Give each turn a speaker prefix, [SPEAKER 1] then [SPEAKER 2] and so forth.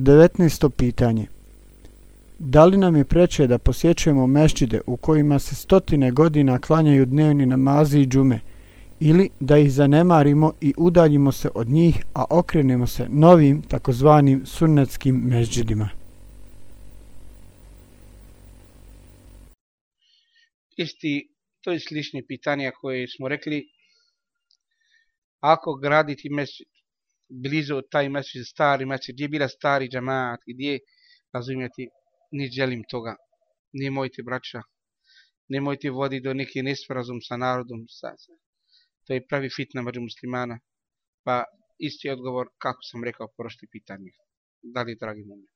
[SPEAKER 1] 19. pitanje. Da li nam je preče da posjećujemo mešćide u kojima se stotine godina klanjaju dnevni namazi i džume, ili da ih zanemarimo i udaljimo se od njih, a okrenemo se novim takozvanim sunnetskim mešćidima?
[SPEAKER 2] Isti, to je slični pitanja koje smo rekli. Ako graditi mešćid blizu taj mešćid, stari mešćid, gdje je bila stari džamaat, gdje, razumijete, ni želim toga. Nemojte, braća, nemojte vodi do neki nesporazum sa narodom. Sa, sa. To je pravi fitna među muslimana. Pa isti odgovor, kako sam rekao, prošli pitanje. Da li, dragi moji?